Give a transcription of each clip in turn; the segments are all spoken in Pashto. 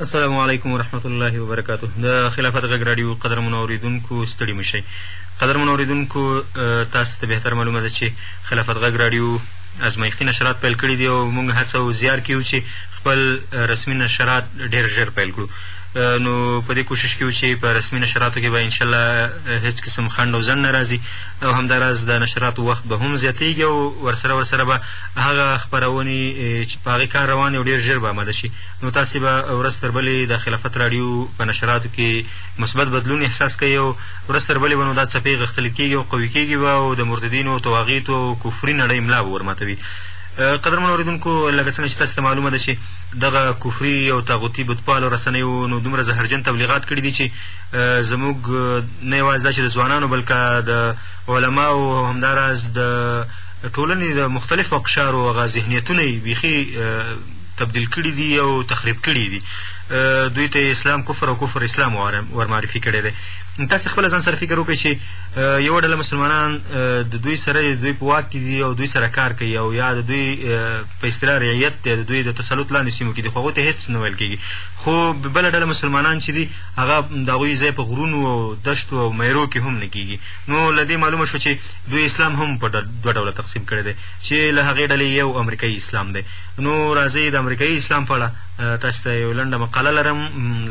السلام علیکم ورحمت الله وبرکاته د خلافت غږ راډیو قدرمنو اورېدونکو ستړي مشئ قدرمنو اورېدونکو تاسو ته بهتر معلومه ده چې خلافت غږ راډیو ازمایښتي نشرات پیل کړي دي او موږ هڅه او زیار کې یو چې خپل رسمي نشرات ډېر ژر پیل کړو نو په دې کوشش کې چې په رسمي نشراتو کې به انشاءالله هېڅ قسم خنډ او ځنډ نه راځي او همداراز د نشراتو وخت به هم زیاتېږي او ورسره ورسره به هغه خپرونې چې په هغې کار روان دی او ډېر ژر به اماده شي، نو تاسې به ورځ تر بلې د خلافت راډیو په نشراتو کې مثبت بدلون احساس کوئ او ورځ تر بلې به نو دا څپې غښتلې کېږي او قوي کېږي به او د مرتدینو، طواغیتو او کفري نړۍ ملا به ورماتوي. قدرمنو اورېدونکو! لکه څنګه چې تاسې ته معلومه ده چې دغه کفري او طاغوتي بتپالو رسنیو نو دومره زهرجن تبلیغات کړي دي چې زموږ نه یوازې دا چې د ځوانانو بلکه د علماوو او همداراز د د ټولنې د مختلفو اقشارو هغه ذهنیتونه یې بیخي تبدیل کړي دي او تخریب کړي دي دوی ته اسلام کفر او کفر اسلام ورمعرفي کړی دی تاسې خپله ځان سره فکر وکړئ چې یوه ډله مسلمانان د دوی سره د دوی په واک کې دي او دوی سره کار کوي او یا د دوی په اصطلاح رعیت دی د دوی د تسلط لاندې سیمو کې دي خو هغوی ته هېڅ نه ویل کېږي خو بله ډله مسلمانان چې دي هغه د هغوی ځای په غرونو او دشتو او میرو کې هم نه کېږي نو له دې معلومه شوه چې دوی اسلام هم په دوه ډوله تقسیم کړی دی چې له هغې ډلې یو امریکایي اسلام دی. نو راځئ د امریکایي اسلام په اړه تاسو ته یو لنډه مقاله لرم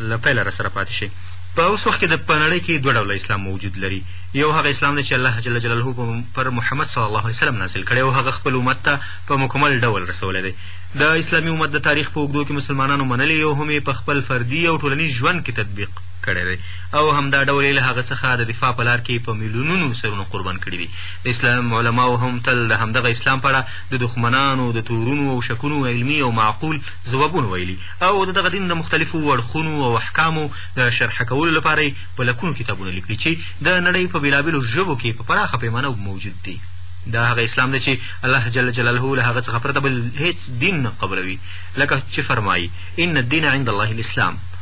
له پیله راسره پاتې شئ. په اوس وخت کې د په نړۍ کې دوه ډوله اسلام موجود لري، یو هغه اسلام دی چې الله جل جلاله په پر محمد صلی الله علیه وسلم نازل کړی او هغه خپل امت ته په مکمل ډول رسولی دی. د اسلامي امت د تاریخ په اوږدو کې مسلمانانو منلی او هم یې په خپل فردي او ټولنیز ژوند کې تطبیق کړی دی او همدا ډول یې له هغه څخه د دفاع په لار کې په میلیونونو سرونه قربان کړي دي. د اسلام علماوو هم تل د همدغه اسلام په اړه د دښمنانو د تورونو او شکونو علمي او معقول ځوابونه ویلي او د دغه دین د مختلفو اړخونو او احکامو د شرح کولو لپاره یې په لکونو کتابونه لیکلي چې د نړۍ په بېلابېلو ژبو کې په پراخه پیمانه موجود دي. دا هغه اسلام دی چې الله جل جلاله له هغه څخه پرته بل هېڅ دین نه قبلوي لکه چې فرمایي، ان الدین عند الله الاسلام.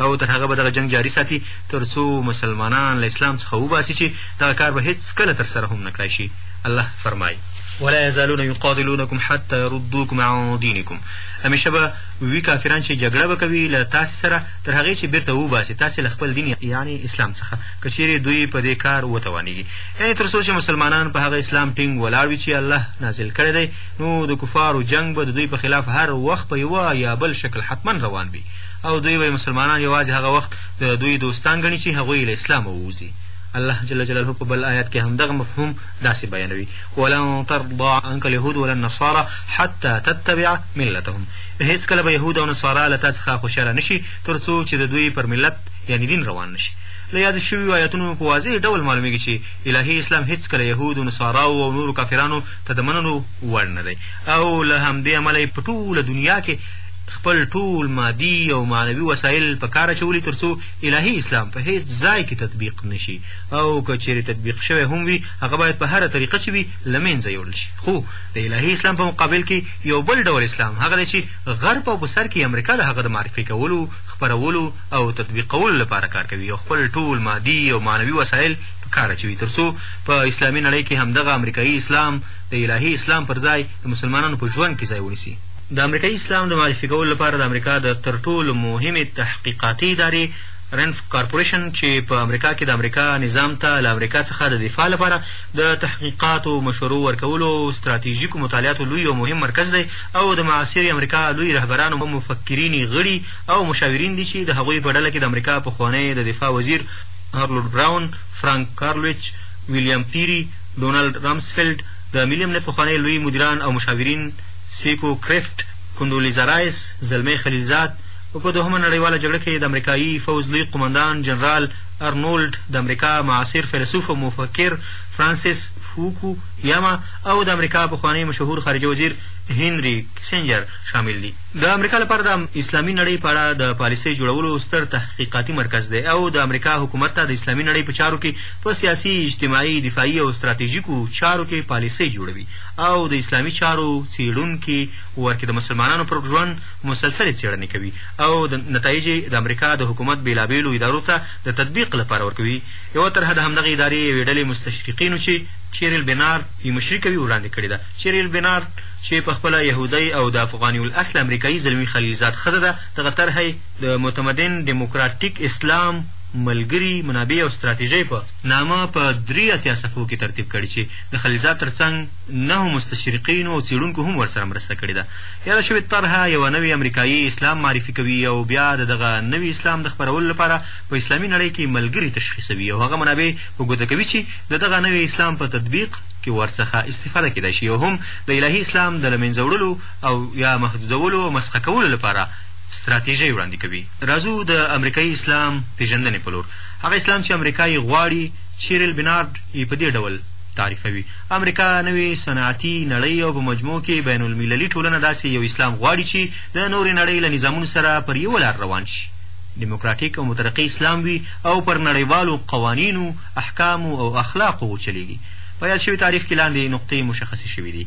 او تر هغه به دغه جنګ جاري ساتي تر څو مسلمانان له اسلام څخه وباسي چې دغه کار به هېڅ کله تر سره هم نه کړای شي الله فرمايي ولا يزالون يقاتلونكم حتى يردوكم عن دينكم هميشه به وي کافران چې جګړه به کوي له تاسې سره تر هغې چې بیرته وباسي تاسې له خپل دین یعنی اسلام څخه که چیرې دوی په دې کار وتوانیږي یعنی تر څو چې مسلمانان په هغه اسلام ټینګ ولاړ وي چې الله نازل کړی دی نو د کفارو جنګ به د دوی په خلاف هر وخت په یوه یا بل شکل حتما روان وي او دوی به یې مسلمانان یوازې هغه وخت د دوی دوستان ګڼي چې هغوی له اسلامه ووځي. الله جل جلاله په بل آیت کې همدغه مفهوم داسې بیانوي، ولن ترضی عنک الیهود ولا النصاری حتی تتبع ملتهم، هیڅکله به یهود او نصارا له تا څخه خوشاله نه شي ترڅو چې د دوی پر ملت یعنې دین روان نه شي. له یادو شویو آیتونو په واضح ډول معلومیږي چې الهي اسلام هیڅکله یهودو، نصاراو او نورو کافرانو ته د منلو وړ نه دی او له همدې امله یې په ټوله دنیا کې خپل ټول مادي او معنوي وسایل په کار اچولي تر څو الهي اسلام په هیڅ ځای کې تطبیق نه شي او که چیرې تطبیق شوی هم وي هغه باید په هره طریقه چې وي له مینځه یوړل شي خو د الهي اسلام په مقابل کې یو بل ډول اسلام هغه دی چې غرب او په سر کې یې امریکا د هغه د معرفي کولو، خپرولو او تطبیقولو لپاره کار کوي او خپل ټول مادي او معنوي وسایل په کار اچوي تر څو په اسلامي نړۍ کې همدغه امریکايي اسلام د الهي اسلام پر ځای د مسلمانانو په ژوند کې ځای ونیسي. د امریکايي اسلام د معرفي کولو لپاره د امریکا د تر ټولو مهمې تحقیقاتي ادارې رنف کارپورېشن چې په امریکا کې د امریکا نظام ته له امریکا څخه د دفاع لپاره د تحقیقاتو، مشورو ورکولو او ستراتیژیکو مطالعاتو لوی او مهم مرکز دی او د معاصرې امریکا لوی رهبرانو او مفکریني غړي او مشاورین دي چې د هغوی په ډله کې د امریکا پخوانی د دفاع وزیر هرلورډ براون، فرانک کارلویچ، ویلیام پیري، ډونالډ رامسفیلډ، د ملي امنیت پخوانی لوی مدیران او مشاورین، سیکو کریفټ، کنډولیزا رایس، زلمی خلیلزاد، او په دوهمه نړیواله جګړه کې د امریکایي فوځ لوی قوماندان جنرال ارنولډ، د امریکا معاصر فیلسوف او مفکر فرانسیس فوکو یاما او د امریکا پخوانی مشهور خارجه وزیر هینري کیسنجر شامل دي. د امریکا لپاره د اسلامي نړۍ په اړه د پالیسۍ جوړولو ستر تحقیقاتي مرکز دی او د امریکا حکومت ته د اسلامي نړۍ په چارو کې په سیاسي، اجتماعي، دفاعي او ستراتیژیکو چارو کې پالیسۍ جوړوي او د اسلامي چارو څېړونکي ورکې د مسلمانانو پر ژوند مسلسلې څېړنې کوي او نتایج یې د امریکا د حکومت بېلابېلو ادارو ته د تطبیق لپاره ورکوي. یوه طرحه د همدغې ادارې یوې ډلې مستشرقینو چې چېریل بېنارد یې مشري کوي وړاندې کړې ده. چېریل بېنارد چې په خپله یهودۍ او د افغاني الاصله امریکايي زلمي خلیلزاد ښځه ده، دغه طرحه یې د متمدن ډېموکراټیک اسلام، ملګري، منابع او ستراتېژۍ په نامه په درې اتیا صفحو کې ترتیب کړې چې د خلیلزاد تر څنګ نهو مستشرقینو او څېړونکو هم ورسره مرسته کړې ده. یاده شوې طرحه یوه نوې امریکایې اسلام معرفي کوي او بیا د دغه نوي اسلام د خپرولو لپاره په اسلامي نړۍ کې ملګري تشخیصوي او هغه منابع په ګوته کوي چې د دغه نوې اسلام په تطبیق کې ورڅخه استفاده کېدای شي او هم د الهي اسلام د له منځه وړلو او یا محدودولو او مسخه کولو لپاره ستراتیژۍ وړاندې کوي. راځو د امریکایې اسلام پېژندنې په لور. هغه اسلام چې امریکا یې غواړي، چیریل بینارډ یې په دې ډول تعریفوي، امریکا، نوې صنعتي نړۍ او په مجموع کې بین المللي ټولنه داسې یو اسلام غواړي چې د نورې نړۍ له نظامونو سره پر یوه لار روان شي، ډیموکراټیک او مترقي اسلام وي او پر نړیوالو قوانینو، احکامو او اخلاقو وچلېږي. په یاد شوي تعریف کې لاندې نقطې مشخصې شوې دي،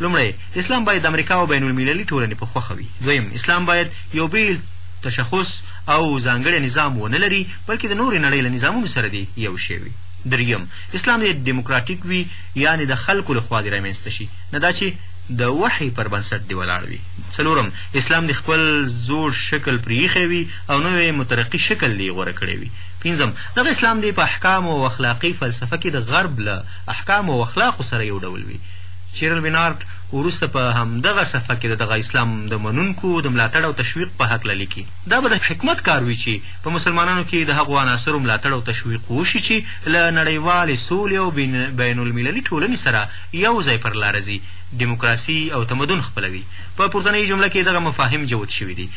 لومړی، اسلام باید د امریکا او بین المللي ټولنې په خوښه وي، دویم، اسلام باید یو بېل تشخص او ځانګړی نظام ونه لري، بلکې د نورې نړۍ له نظامونو سره دې یو شی وي. دریم، اسلام دې دموکراتیک وي، یانې د خلکو له خوا دې رامنځته شي، نه دا چې د وحی پر بنسټ دې ولاړ وي. څلورم، اسلام دې خپل زوړ شکل پرې ایښی وي او نوی مترقي شکل دې یې غوره کړی وي. پنځم، دغه اسلام دې په احکامو او اخلاقي فلسفه کې د غرب له احکامو او اخلاقو سره یو ډول وي. چیرل بینارت وروسته په همدغه صفحه کې د دغه اسلام د منونکو د ملاتړ او تشویق په هکله لیکي، دا به د حکمت کار وي چې، په مسلمانانو کې د هغو عناصرو ملاتړ او تشویق وشي چې له نړیوالې سولې او بین المللي ټولنې سره یو ځای پر لاره ځي، ډیموکراسي او تمدن خپلوي. په پورتنۍ جمله کې دغه مفاهیم جوت شوي دي.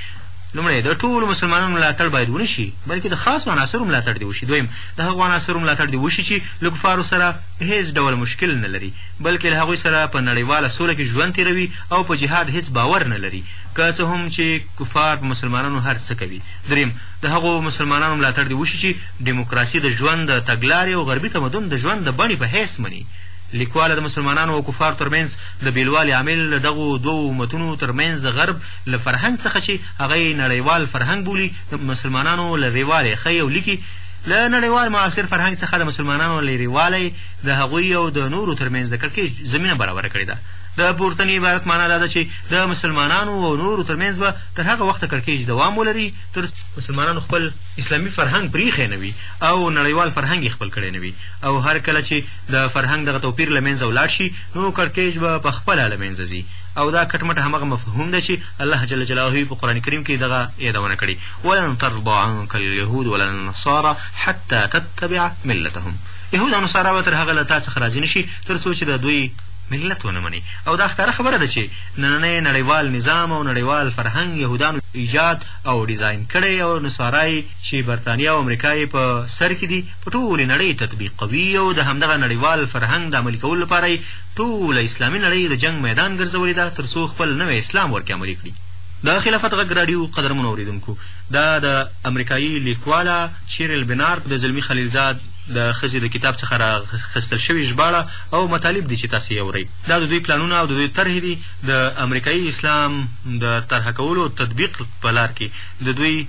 لومړی، د ټولو مسلمانانو ملاتړ باید ونه شي، بلکې د خاصو عناصرو ملاتړ دې وشي. دویم، د هغو عناصرو ملاتړ دې وشي چې له کفارو سره هېڅ ډول مشکل نه لري، بلکې له هغوی سره په نړیواله سوله کې ژوند تېروي او په جهاد هېڅ باور نه لري، که څه هم چې کفار په مسلمانانو هر څه کوي. دریم، د هغو مسلمانانو ملاتړ دې وشي چې ډیموکراسي د ژوند د تګلارې او غربي تمدن د ژوند د بڼې په حیث مني. لیکواله د مسلمانانو او کفارو تر منځ د بېلوالي عامل د دغو دوو امتونو تر منځ د غرب له فرهنګ څخه چې هغه یې نړیوال فرهنګ بولي د مسلمانانو لرېوالی ښيي او لیکي، له نړیوال معاصر فرهنګ څخه د مسلمانانو لرېوالی د هغوی او د نورو تر منځ د کړکېچ زمینه برابره کړې ده. د پورتني عبارت مانا دا ده چې د مسلمانانو او نورو تر منځ به تر هغه وخته کړکېچ دوام ولري تر څو مسلمانانو خپل اسلامي فرهنګ پرېښی نه وي او نړیوال فرهنګ یې خپل کړی نه وي او هر کله چې د فرهنګ دغه توپیر له منځه ولاړ شي نو کړکېچ به په خپله له منځه ځي او دا کټ مټ همغه مفهوم دی چې الله جل جلاله یې په قرآن کریم کې دغه یادونه کړې ولن ترضا عنک اليهود ولا النصارى حتى تتبع ملتهم یهود او نصارا به تر هغه له تا څخه راضي نه شي تر څو چې د دوی ملت ونه مني او دا ښکاره خبره ده چې نننی نړیوال نظام او نړیوال فرهنګ یهودانو ایجاد او ډیزاین کړی او نصارا یې چې برتانیا او امریکا یې په سر کې دي په ټولې نړۍ تطبیقوي او د همدغه نړیوال فرهنګ د عملي کولو لپاره یې ټوله اسلامي نړۍ د جنګ میدان ګرځولې ده تر څو خپل نوی اسلام ورکې عملي کړي. د خلافت غږ راډیو قدرمنو اوریدونکو دا د امریکایي لیکواله چیرل بنارت د زلمي خلیلزاد د ښځې د کتاب څخه را اخیستل شوې ژباړه او مطالب دي چې تاسې یې اورئ. دا د دوی پلانونه او د دوی طرحې دي، د امریکایي اسلام د طرحه کولو او تطبیق په لار کې د دوی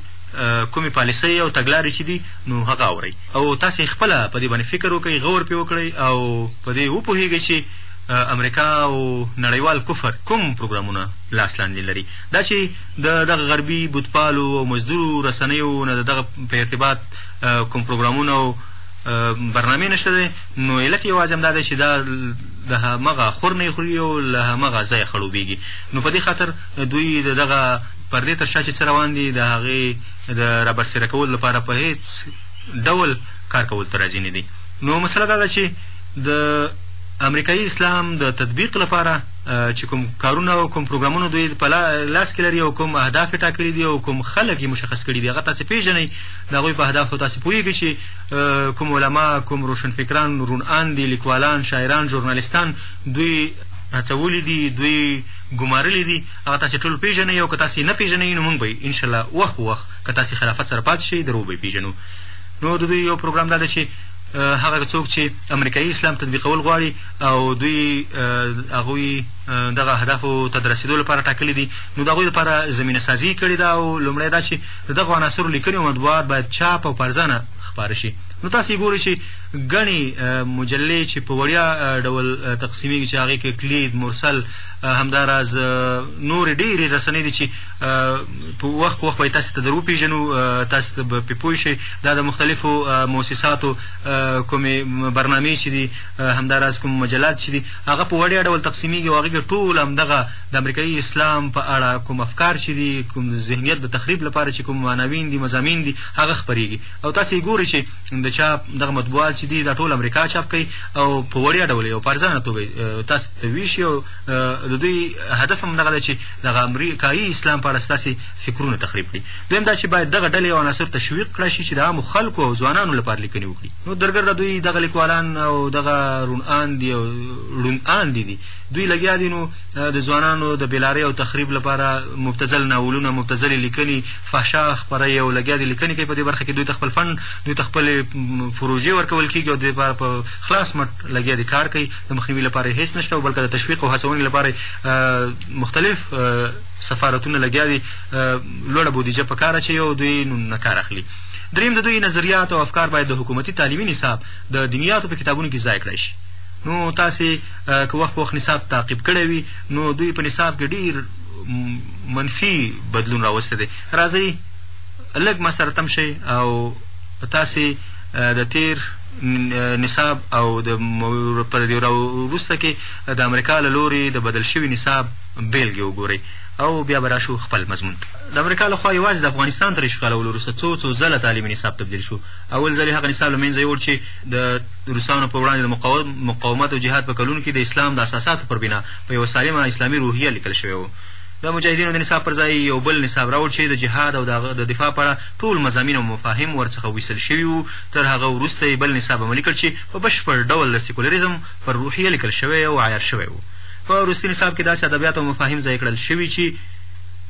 کومې پالیسۍ او تګلارې چې دي نو هغه اورئ او تاسې خپله په دې باندې فکر وکړئ، غور پرې وکړئ او په دې وپوهېږئ چې امریکا او نړیوال کفر کوم پروګرامونه لاس لاندې لري. دا چې د دغه غربي بتپالو او مزدورو رسنیو نه د دغه په ارتباط کوم پروګرامونه او برنامې نشته دی نو علت یوازې همدا دی چې دا د همغه خور نه خوري او له همغه ځایه خړوبېږي نو په دې خاطر دوی د دغه پردې تر شا چې څه روان دي د هغې د رابرسېره کولو لپاره په هېڅ ډول کار کولو ته راضي نه دي نو مسله دا ده چې د امریکایي اسلام د تطبیق لپاره چې کوم کارونه او کوم پروګرامونه دوی په لاس کې لري او کوم اهداف یې ټاکلي دي او کوم خلک یې مشخص کړي دي هغه تاسې پېژنئ د هغوی په اهدافو تاسې پوهېږئ چې کوم علما، کوم روشنفکران، روڼ آندي، لیکوالان، شاعران، ژورنالیستان دوی. هڅولي دي، دوی ګمارلي دي، هغه تاسې ټول پېژنئ او که تاسې یې نه پېژنئ نو موږ به یې ان شاء الله وخت په وخت که تاسې خلافت سره پاتې شئ در وبه یې پېژنو. نو د دوی یو پروګرام دا دی چې هغه څوک چې امریکایي اسلام تطبیقول غواړي او دوی هغوی دغه اهدافو ته د رسېدو لپاره ټاکلي دي نو د هغوی لپاره زمینه سازي یې کړې ده او لومړی دا چې د دغو عناصرو لیکنې او مطبوعات باید چاپ او په ارزانه خپاره شي. نو تاسې ګورئ چې ګڼې مجلې چې په وړیا ډول تقسیمېږي چې هغې کې کلید، مرسل، همدا راز نورې ډېرې رسنۍ دي چې په وخت په وخت به یې تاسې ته در وپېژنو، تاسې به پرې پوه شئ، دا د مختلفو موسساتو کومې برنامې چې دي، همدا راز کوم مجلات چې دي، هغه په وړیا ډول تقسیمېږي او هغې کې ټول همدغه د امریکایي اسلام په اړه کوم افکار چې دي، کوم ذهنیت د تخریب لپاره چې کوم عناوین دي، مضامین دي، هغه خپرېږي او تاسې یې ګورئ چې د چاپ دغه مطبوعات چې دي، دا ټول امریکا چاپ کوي او په وړیا ډول یې او په ارزانه توګه یې تاسې ته وېشي او د دوی هدف هم همدغه دی چې دغه امریکایي اسلام په اړه ستاسې فکرونه تخریب کړي. دویم دا چې باید دغه ډلې او عناصر تشویق کړای شي چې د عامو خلکو او ځوانانو لپاره لیکنې وکړي. نو درګرده دوی دغه لیکوالان او دغه روڼ آندي او ړوند آندي دي. دوی لګیا دي نو د ځوانانو د بېلارۍ او تخریب لپاره مبتذل ناولونه، مبتذلې لیکنې، فحشا خپروي او لګیا دي لیکنې کوي په دې برخه کې دوی ته خپل فنډ، دوی ته خپلې پروژې ورکول کېږي او د دې لپاره په خلاص مټ لګیا دي کار کوي، د مخنیوي لپاره یې هېڅ نشته او بلکه د تشویق او هڅونې لپاره یې مختلف سفارتونه لګیا دي لوړه بودیجه په کار اچوي او دوی نو نه کار اخلي. درېیم د دوی نظریات او افکار باید د حکومتي تعلیمي نصاب د دینیاتو په کتابونو کې ځای کړای شي نو تاسې که وخت په وخت نصاب تعقیب کړی وی نو دوی په نصاب کې ډیر منفی بدلون راوستی دی راځئ لږ ما سره تم شئ او تاسې د تیر نصاب او د پر دې وروسته کې د امریکا له لوري د بدل شوي نصاب بیلګې وګورئ او بیا به راشو خپل مضمون ته د امریکا لخوا یوازې د افغانستان تر اشغالولو وروسته څو څو ځله تعلیمي نصاب تبدیل شو اول ځل یې هغه نصاب له منځه یوړ چې د د روسانو پر وړاندې د مقاومت او جهاد په کلونو کې د اسلام د اساساتو پر بنا په یوه سالمه اسلامي روحیه لیکل شوی و. د مجاهدینو د نصاب پر ځای یې یو بل نصاب راوړ چې د جهاد او د هغه د دفاع په اړه ټول مضامین او مفاهیم ورڅخه ویستل شوي وو، تر هغه وروسته یې بل نصاب عملي کړ چې په بشپړ ډول د سیکولریزم پر روحیه لیکل شوی او عیار شوی و. په وروستي نصاب کې داسې ادبیات او مفاهیم ځای کړل شوي چې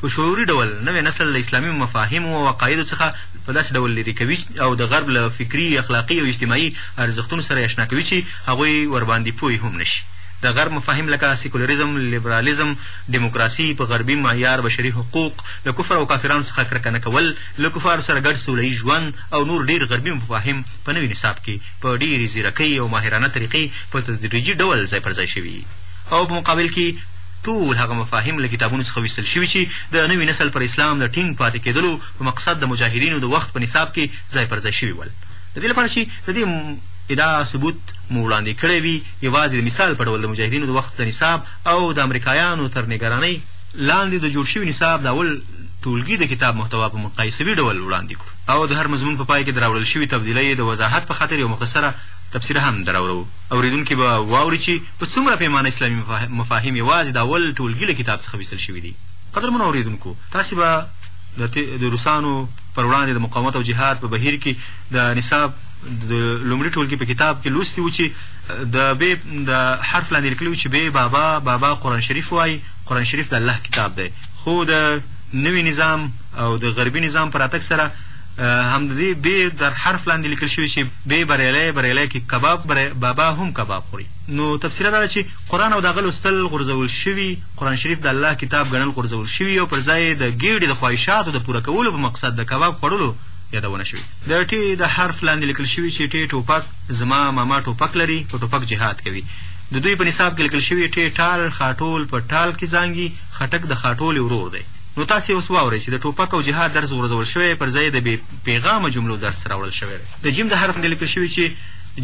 په شعوري ډول نوی نسل له اسلامي مفاهیمو او عقایدو څخه په داسې ډول لرې کوي او د غرب له فکري، اخلاقي او اجتماعي ارزښتونو سره یې اشنا کوي چې هغوی ورباندې پوه هم نه شي. د غرب مفاهیم لکه سیکولریزم، لیبرالیزم، ډیموکراسي، په غربي معیار بشري حقوق، له کفر او کافرانو څخه کرکه نه کول، له کفارو سره ګډ سوله ییز ژوند او نور ډېر غربي مفاهیم په نوي نصاب کې په ډېرې ځیرکۍ او ماهرانه طریقې په تدریجي ډول ځای پر ځای شوي او په مقابل کې ټول هغه مفاهیم له کتابونو څخه ویستل شوي چې د نوي نسل پر اسلام د ټینګ پاتې کېدلو په مقصد د مجاهدینو د وخت په نصاب کې ځای پر ځای شوي ول. د دې لپاره چې د دې ادعا ثبوت مو وړاندې کړی وي، یوازې د مثال په ډول د مجاهدینو د وخت د نصاب او د امریکایانو تر نګرانۍ لاندې د جوړ شوي نصاب د اول ټولګي د کتاب محتوا په مقایسوي ډول وړاندې کړو او د هر مضمون په پای کې د راوړل شوي تبدیلۍ د وضاحت په خاطر یوه مختصره تبصره هم دراوروو. اورېدونکي به واوري چې په څومره پیمانه اسلامي مفاهیم یوازې د اول ټولګي له کتاب څخه ویستل شوي دي. قدرمنو اورېدونکو! تاسې به. د روسانو پر وړاندې د مقاومت او جهاد په بهیر کې د نصاب د لومړي ټولګي په کتاب کې لوستي وو چې د بې د حرف لاندې لیکلي وو چې بې بابا بابا قرآن شریف وایي قرآن شریف د الله کتاب دی خو د نوي نظام او د غربي نظام په راتګ سره هم د دې بې در حرف لاندې لیکل شوي چې بې بریالی بریالی کې کباب بابا هم کباب خوري نو تفسیره دا ده چې قرآن او د هغه لوستل غورځول شوي قرآن شریف د الله کتاب ګڼل غورځول شوي او پر ځای یې د ګېډې د خواهشاتو د پوره کولو په مقصد د کباب خوړلو یادونه شوې. د ټې د حرف لاندې لیکل شوي چې ټې ټوپک، زما ماما ټوپک لري، په ټوپک جهاد کوي. د دوی په نصاب کې لیکل شوي ټې ټال، خاټول په ټال کې ځانګي، خټک د خاټولې ورور دی. نو تاسې اوس واورئ چې د ټوپک او جهاد درس غورځول شوی، پر ځای یې د بې پیغامه جملو درس راوړل شوی دی. د جیم د حرف لاندې لیکل شوي چې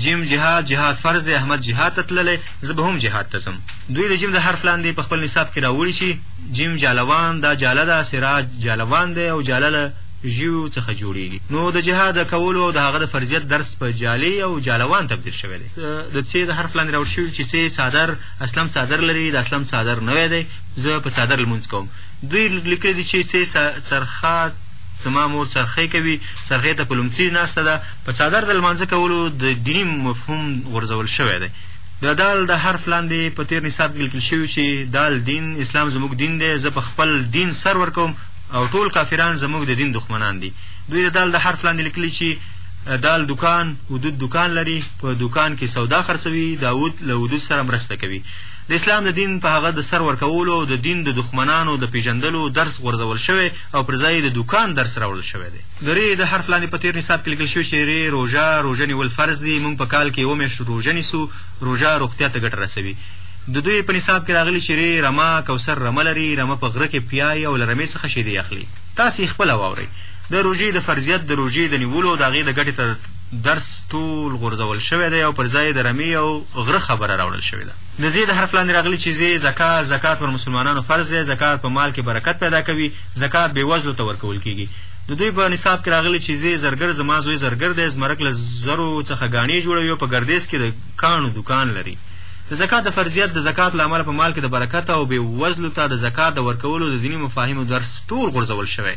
جیم جهاد، جهاد فرض دی، احمد جهاد ته تللی، زه به هم جهاد ته ځم. دوی د جيم د حرف لاندې په خپل نصاب کې راوړي چې جيم جالوان دا جاله ده، سراج جالوان دی او جاله له ژيو څخه جوړېږي. نو د جهاد د کولو او د هغه د فرضيت درس په جالې او جالوان تبديل شوی دی. د څۀ د حرف لاندې راوړل شوي چې څۀ څادر اسلم څادر لري، دا اسلم څادر نوی دی، زه په څادر لمونځ کوم. دوی ليکلي دي چې څۀ څرخه زما مور څرخی کوي، څرخی ته په لمڅي ناسته ده. په څادر د لمانځه کولو د ديني مفهوم غورځول شوی دی. د دال د حرف لاندې په تېر نصاب کې لیکل شوي چې دال دین، اسلام زموږ دین دی، زه په خپل دین سر ورکوم او ټول کافران زموږ د دین دښمنان دي. دوی د دال د حرف لاندې لیکلي چې دال دوکان، ودود دوکان لري، په دوکان کې سودا خرڅوي، داود له ودود سره مرسته کوي. د اسلام د دین په هغه د سر ورکولو او د دین د دښمنانو د پېژندلو درس غورځول شوی او پر ځای یې د دوکان درس راوړل شوی دی. د رې د حرف لاندې په تېر نصاب کې لیکل شوي چې رې، روژه، روژه نیول فرض دي، موږ په کال کې یوه میاشت روژه نیسو، روژه روغتیا ته ګټه رسوي. د دوی په نصاب کې راغلي چې رې، رمه، کوثر رمه لري، رمه په غره کې پیايي او له رمې څخه شېدې اخلي. تاسې یې خپله واورئ. د روژې د فرضیت، د روژې د نیولو او د هغې د ګټې تر درس ټول غورځول شوی دی او پر ځای یې د رمې او غره خبره راوړل شوې ده. د زې د حرف لاندې راغلي چې زې، زکات، زکات پر مسلمانانو فرض دی، زکات په مال کې برکت پیدا کوي، زکات بېوزلو ته ورکول کېږي. د دوی په نصاب کې راغلي چې زۀ زرګر زما زوی زرګر دی زمرک له زرو څخه ګاڼې جوړوي او په ګردېز کې د کاڼو دوکان لري د زکات د فرضیت د زکات له امله په مال کې د برکت او بې وزلو ته د زکات د ورکولو د دیني مفاهیمو درس ټول غورځول شوی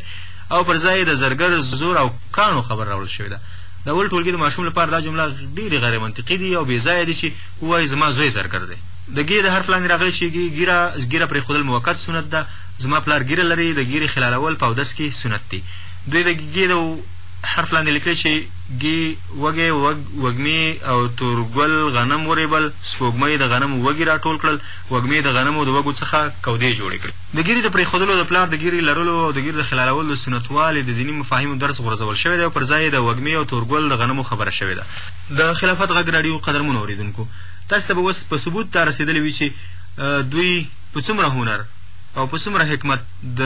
او پر ځای یې د زرګر زور او کاڼو خبره راوړل شوې ده د اول ټولګي د ماشوم لپاره دا جمله ډېرې غیر منطقي دي او بې ځایه دي چې ووایي زما زوی زرګر دی د ګې د حرف لاندې راغلي چې ګې ږیره زګیره پرېښودل موقت سنت ده زما پلار ږیره لري د ږیرې خلالول په اودس کې سنت دي دوی د ږ د حرف لاندې لیکلي چې ږ وږی وږ وږمې او تورګل غنم ورېبل سپوږمۍ د غنمو وږي راټول کړل وږمې د غنمو د وږو څخه کودې جوړې کړې. د ږیرې د پرېښودلو د پلار د ږیرې لرلو او د ږیرې د خلالولو د سنت والي د دیني مفاهیمو درس غورځول شوی دی او پر ځای یې د وږمې او تورګل د غنمو خبره شوې ده. د خلافت غږ راډیو قدرمنو اورېدونکو! تاسې ته به اوس په ثبوت دا رسېدلې وي چې دوی، په څومره هنر او په څومره حکمت د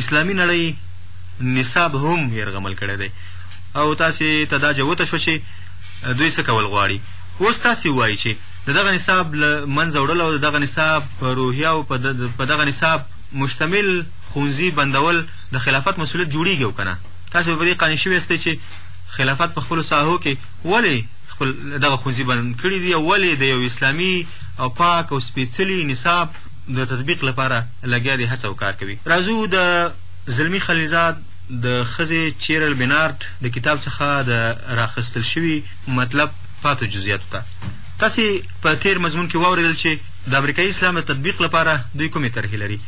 اسلامي نړۍ نصاب هم یرغمل کړی دی او تاسې ته دا جوته شوه چې دوی څه کول غواړي اوس تاسې وایي چې د دغه نصاب له منځه وړل او د دغه نصاب په روحیه او په دغه نصاب مشتمل ښونځي بندول د خلافت مسولیت جوړیږي او کنه تاسې به په دې قانع شوي یاستئ چې خلافت په خپلو ساحو کې ولې خپل دغه ښونځي بند کړي دي او ولې د یو اسلامي او پاک او سپېڅلي نصاب د تطبیق لپاره لګیا دی هڅه او کار کوي راځو د زلمي خلیلزاد د ښځې چیرل بنارد د کتاب څخه د راخستل شوي مطلب پاتو جزئیاتو ته تاسې په تیر مضمون کې واوریدل چې د امریکایي اسلام د تطبیق لپاره دوی کومې طرحې لري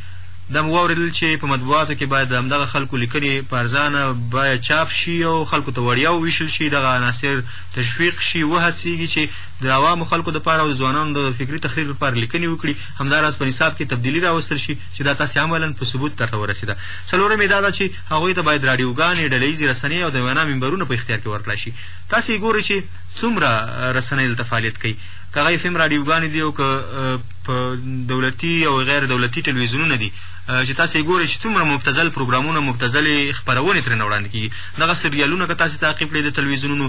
دا مو واورېدل چې په مطبوعاتو کې باید د همدغه خلکو لیکنې په ارزانه بیه چاپ شي او خلکو ته وړیا وویشل شي، دغه عناصر تشویق شي، وهڅېږي چې د عوامو خلکو لپاره او د ځوانانو د فکري تخریب لپاره لیکنې وکړي، همدا راز په نصاب کې تبدیلي راوستل شي چې دا تاسې عملاً په ثبوت درته ورسېده. څلورم یې دا ده چې هغوی ته باید راډیوګانې، ډله ییزې رسنۍ او د وینا منبرونه په اختیار کې ورکړای شي. تاسې یې ګورئ چې څومره رسنۍ دلته فعالیت کوي، که هغه اف ایم راډیوګانې دي او که. په دولتي او غیر دولتي ټلویزیونونه دي چې تاسو یې ګورئ چې څومره مبتذل پروګرامونه او مبتذلې خپرونې ترېنه وړاندې کېږي. دغه سریالونه که تاسو تعقیب کړئ، د تلویزیونونو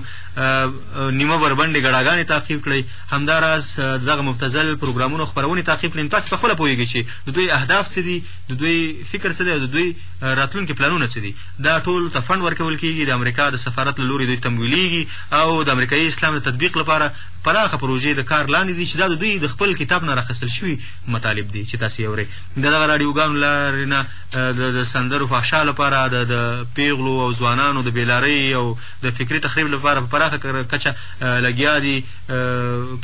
نیمه بربنډې ګړاګانې تعقیب کړئ، همدا راز د دغه مبتذل پروګرامونه او خپرونې تعقیب کړئ، نو تاسو په خپله پوهېږئ چې د دوی اهداف څه دي، د دوی فکر څه دی او د دوی راتلونکي پلانونه څه دي. دا ټولو ته فنډ ورکول کېږي، د امریکا د سفارت له لوري دوی تمویلېږي او د امریکایي اسلام د تطبیق لپاره پراخه پروژې د کار لاندې دي چې دا د دوی د خپل کتاب نه راخیستل شوي مطالب دي چې تاسې یې اورئ. د دغه راډیوګانو له لارې نه د د سندرو فحشا لپاره، د د پېغلو او ځوانانو د بېلارۍ او د فکري تخریب لپاره په پراخه کچه لګیا دي،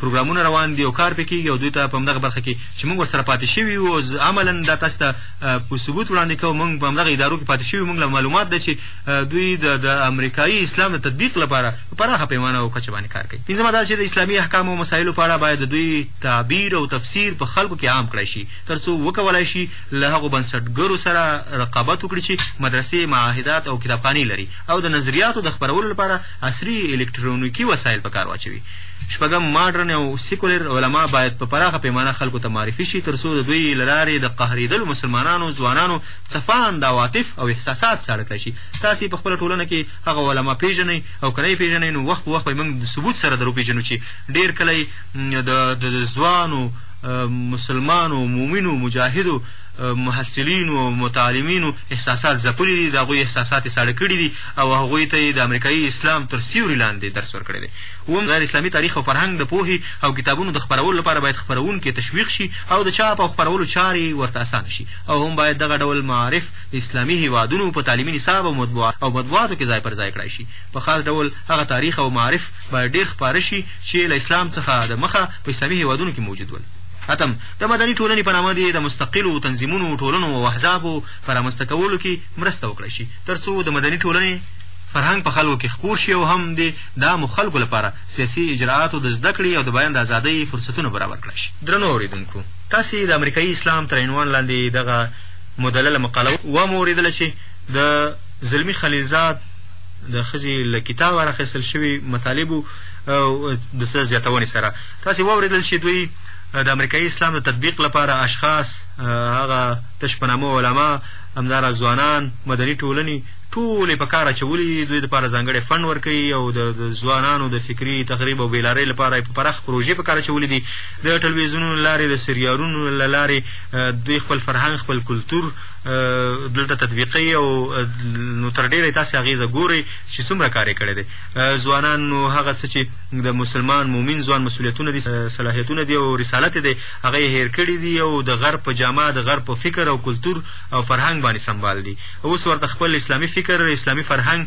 پروګرامونه روان دي او کار پرې کېږي او دوی ته په همدغه برخه کې چې موږ ورسره پاتې شوي یو او زه عملاً دا تاسې ته په ثبوت وړاندې کوم، موږ په همدغه ادارو کې پاتې شوي یو، موږ له معلومات دی چې دوی د د امریکایي اسلام د تطبیق لپاره. په پراخه پیمانه او کچه باندې کار کوي. پنځمه دا چې د اسلامي احکامو او مسایلو په اړه باید د دوی تعبیر او تفسیر په خلکو کې عام کړای شي تر څو وکولای شي له هغو بنسټګرو سره رقابت وکړي چې مدرسې، معاهدات او کتابخانې لري او د نظریاتو د خپرولو لپاره عصري الکترونیکي وسایل په کار واچوي. شپږم، ماډرن او سیکولر علما باید په پراخه پیمانه خلکو ته معرفي شي تر څو د دوی له لارې د قهرېدلو مسلمانانو ځوانانو څپاند عواطف او احساسات ساړه کړای شي. تاسې په خپله ټولنه کې هغه علماء پيژنئ او که نه يې پيژنئ نو وخت په وخت به يې موږ د ثبوت سره در وپيژنو چي ډير کله يې د د ځوانو مسلمانو مؤمنو مجاهدو محصلينو او متعلمينو احساسات ځپلي دي د هغوی احساسات يې ساړه کړي دي او هغوی ته يې د امريکايي اسلام تر سيوري لاندي درس ورکړی دی اووم غير اسلامي تاريخ او فرهنګ د پوهي او کتابونو د خپرولو لپاره بايد خپرونکي تشويق شي او د چاپ او خپرولو چاري ورته اسانه شي او هم بايد دغه ډول معارف اسلامي هېوادونو په تعلیمي نصاب او مطبوعاتو او مطبوعاتو کې ځای پر ځای کړای شي. په خاص ډول هغه تاریخ او معارف باید ډېر خپاره شي چې له اسلام څخه د مخه په اسلامي هېوادونو کې موجود ول. اتم، د مدني ټولنې په نامه دې د مستقلو تنظیمونو، ټولنو او احزابو په رامنځته کولو کې مرسته وکړای شي تر څو د مدني ټولنې، فرهنګ په خلکو کې خپور شي او هم دې د عامو خلکو لپاره سیاسي اجرااتو، د زده کړې او د بیان د ازادۍ فرصتونه برابر کړای شي. درنو اورېدونکو! تاسې د امریکایي اسلام تر عنوان لاندې دغه. مدلله مقاله وه مو اورېدله چې د زلمي خلیلزاد د ښځې له کتابه راخیستل شوي مطالب وو د څه زیاتونې سره تاسې واورېدل چې دوی د امریکایي اسلام د تطبیق لپاره اشخاص هغه تش په نامه علما همداراز ځوانان مدني ټولنې ټول یې په کار اچولي دي دوی لپاره ځانګړی فنډ ورکوي او د ځوانانو د فکري تخریب او بېلارۍ لپاره یې په پراخه پروژې په کار اچولي دي د ټلوېزیونونو له لارې د سریالونو له لارې دوی خپل فرهنګ، خپل کلتور دلته تطبیقوي او نو تر ډېره یې تاسې اغېزه ګورئ چې څومره کار یې کړی دی. ځوانان نو هغه څه چې د مسلمان مؤمن ځوان مسؤلیتونه دي، صلاحیتونه دي او رسالت یې دی، هغه یې هېر کړي دي او د غرب په جامه، د غرب په فکر او کلتور او فرهنګ باندې سمبال دي. اوس ورته خپل اسلامي فکر، اسلامي فرهنګ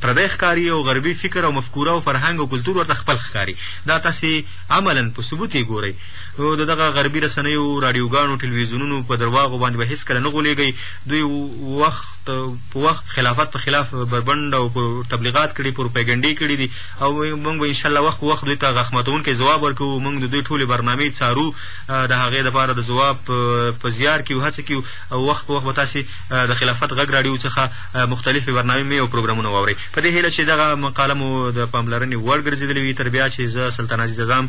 پردی ښکاري او غربي فکر او مفکوره او فرهنګ او کلتور ورته خپل ښکاري. دا تاسې عملاً په ثبوت یې ګورئ. او د دغه غربي رسنیو، راډیوګانو، ټلویزیونونو په درواغو باندې به هېڅکله نه غولېږئ. دوی وخت په وخت خلافت په خلاف بربنډ او تبلیغات کړي، پروپیګنډې کړي دي او موږ به انشاالله وخت په وخت دوی ته غاښ ماتوونکی ځواب ورکوو. موږ د دوی ټولې برنامې څارو، د هغې لپاره د ځواب په زیار کې یو، هڅه کې یو او وخت په وخت به تاسې د خلافت غږ راډیو څخه مختلفې برنامې او پروګرامونه واورئ. په دې هیله چې دغه مقاله مو د پاملرنې وړ ګرځېدلې وي، تر بیا چې زه سلطان عزیزاعظام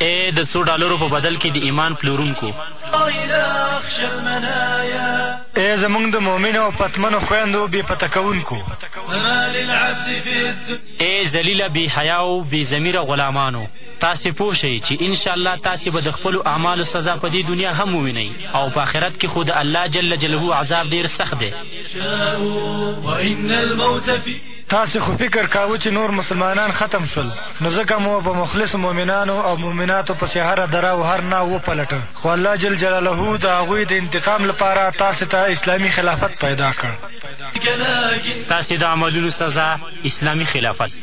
ای د څو ډالرو په بدل کې د ایمان پلورونکو! ای زمونږ د مؤمنو او پتمنو خویندو بې پته کوونکو! ای ذلیله، بې حیا او بې ضمیره غلامانو! تاسې پوه شئ چې ان شاء الله تاسې به د خپلو اعمالو سزا په دې دنیا هم ووینئ او په آخرت کې خو د الله جل جلهو عذاب ډېر سخت دی. تاسې خو فکر کاوه چې نور مسلمانان ختم شول، نو ځکه مو په مخلصو مؤمنانو او مؤمناتو پسې هره دره او هر ناو وپلټه، خو الله جل جلاله د هغوی د انتقام لپاره تاسې ته اسلامي خلافت پیدا کړ. ستاسې د عملونو سزا اسلامي خلافت دی.